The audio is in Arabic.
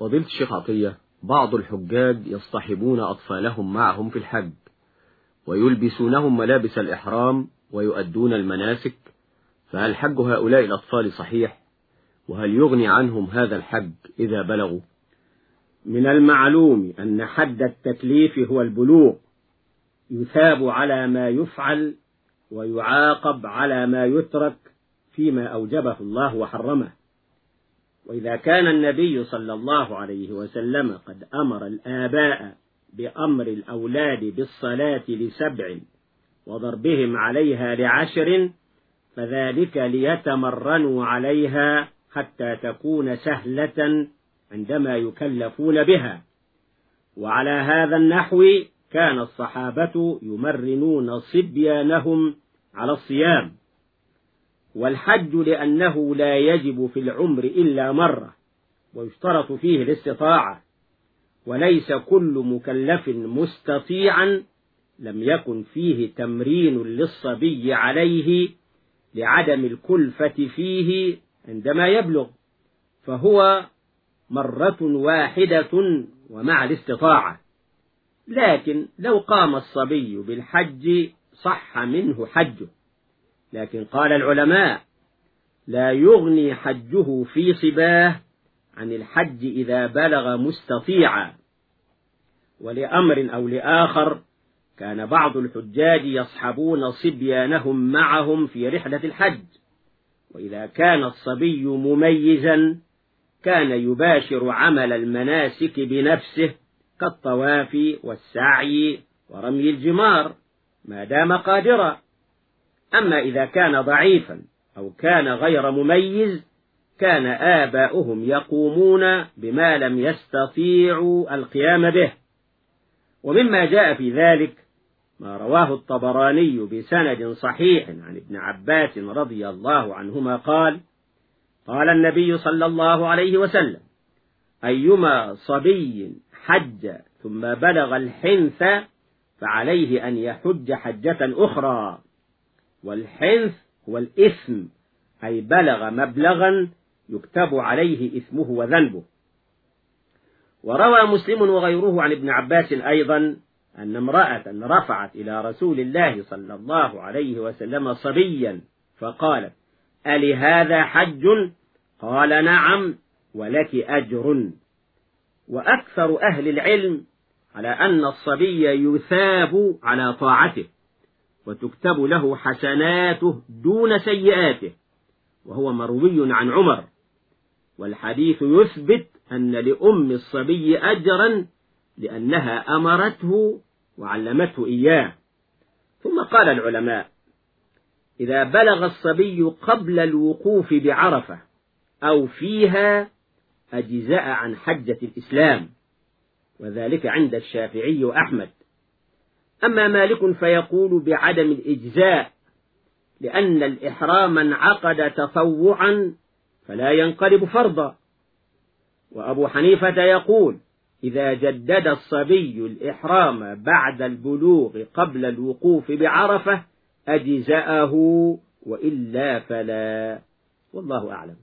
فضيلة الشيخ عطية بعض الحجاج يصطحبون أطفالهم معهم في الحج ويلبسونهم ملابس الإحرام ويؤدون المناسك فهل حج هؤلاء الأطفال صحيح؟ وهل يغني عنهم هذا الحج إذا بلغوا؟ من المعلوم أن حد التكليف هو البلوغ يثاب على ما يفعل ويعاقب على ما يترك فيما أوجبه الله وحرمه. وإذا كان النبي صلى الله عليه وسلم قد أمر الآباء بأمر الأولاد بالصلاة لسبع وضربهم عليها لعشر فذلك ليتمرنوا عليها حتى تكون سهلة عندما يكلفون بها. وعلى هذا النحو كان الصحابة يمرنون صبيانهم على الصيام. والحج لأنه لا يجب في العمر إلا مرة ويشترط فيه الاستطاعة وليس كل مكلف مستطيعا لم يكن فيه تمرين للصبي عليه لعدم الكلفة فيه عندما يبلغ فهو مرة واحدة ومع الاستطاعة. لكن لو قام الصبي بالحج صح منه حجه. لكن قال العلماء لا يغني حجه في صباه عن الحج إذا بلغ مستطيعا ولأمر أو لآخر كان بعض الحجاج يصحبون صبيانهم معهم في رحلة الحج وإذا كان الصبي مميزا كان يباشر عمل المناسك بنفسه كالطواف والسعي ورمي الجمار ما دام قادرا. أما إذا كان ضعيفا أو كان غير مميز كان آباؤهم يقومون بما لم يستطيعوا القيام به. ومما جاء في ذلك ما رواه الطبراني بسند صحيح عن ابن عباس رضي الله عنهما قال قال النبي صلى الله عليه وسلم أيما صبي حج ثم بلغ الحنث فعليه أن يحج حجة أخرى. والحنث هو الإثم أي بلغ مبلغا يكتب عليه إثمه وذنبه. وروى مسلم وغيره عن ابن عباس أيضا أن امرأة رفعت إلى رسول الله صلى الله عليه وسلم صبيا فقالت ألهذا حج؟ قال نعم ولك أجر. وأكثر أهل العلم على أن الصبي يثاب على طاعته. وتكتب له حسناته دون سيئاته وهو مروي عن عمر. والحديث يثبت أن لأم الصبي أجرا لأنها أمرته وعلمته إياه. ثم قال العلماء إذا بلغ الصبي قبل الوقوف بعرفة أو فيها أجزاء عن حجة الإسلام وذلك عند الشافعي وأحمد. أما مالك فيقول بعدم الإجزاء لأن الإحرام انعقد تطوعا فلا ينقلب فرضا. وأبو حنيفة يقول إذا جدد الصبي الإحرام بعد البلوغ قبل الوقوف بعرفة أجزأه وإلا فلا. والله أعلم.